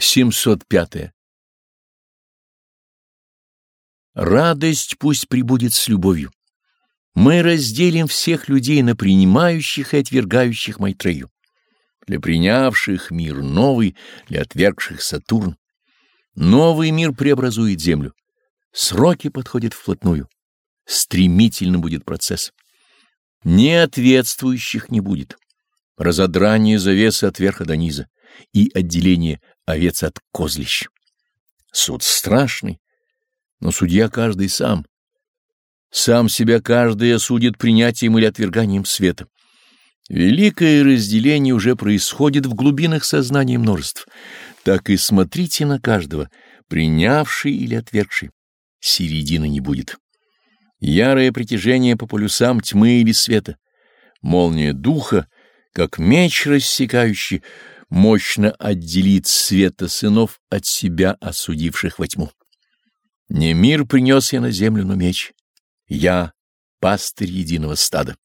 705. Радость пусть прибудет с любовью. Мы разделим всех людей на принимающих и отвергающих Майтрею. Для принявших мир новый, для отвергших Сатурн. Новый мир преобразует Землю. Сроки подходят вплотную. Стремительно будет процесс. Неответствующих не будет. Разодрание завесы от верха до низа и отделение овец от козлищ. Суд страшный, но судья каждый сам. Сам себя каждый осудит принятием или отверганием света. Великое разделение уже происходит в глубинах сознания множеств. Так и смотрите на каждого, принявший или отвергший. Середины не будет. Ярое притяжение по полюсам тьмы или света. Молния духа, как меч рассекающий, мощно отделит света сынов от себя, осудивших во тьму. Не мир принес я на землю, но меч. Я — пастырь единого стада.